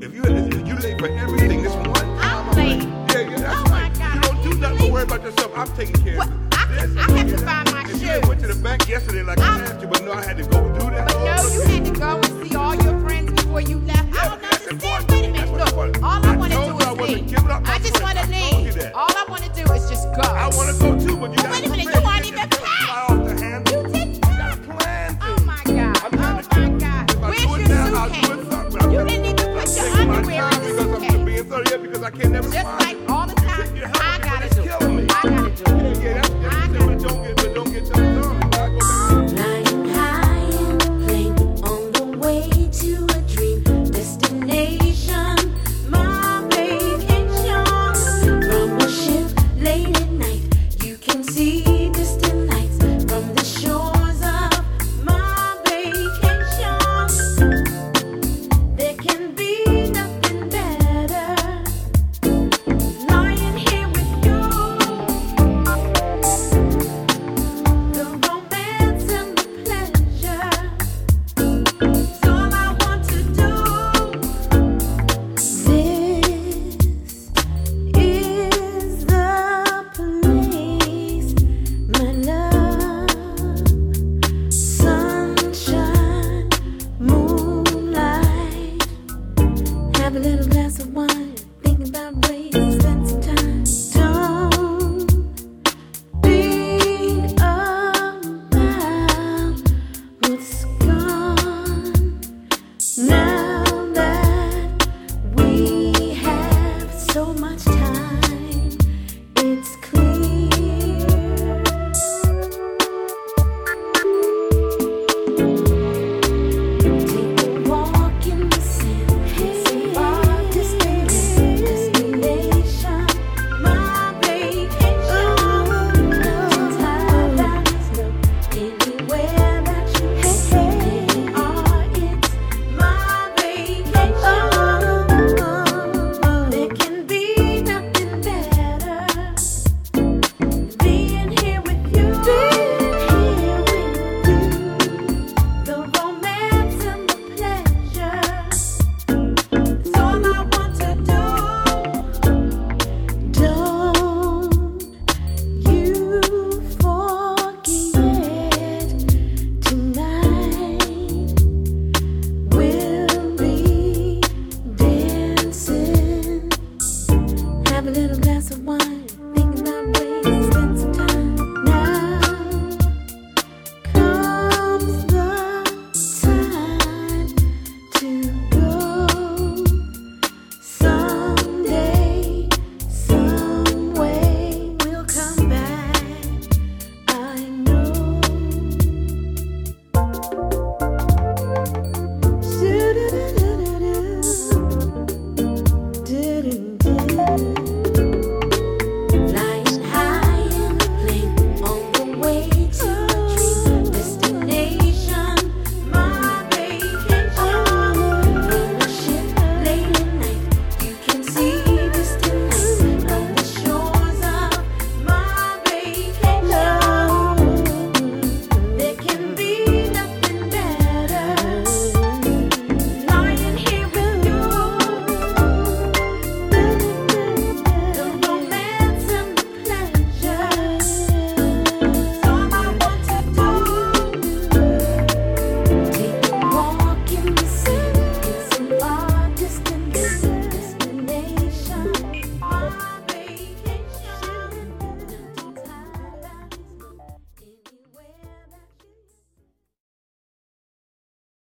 if you you late for everything, this one time I'm I'm late. Yeah, yeah, that's Oh right. my God, You don't do nothing but worry about yourself. I'm taking care of it. I- This, I that, have to find my If you shoes. had went to the bank yesterday like I I'm- asked you, but no, I had to go do that. because I can't never Just smile. Like all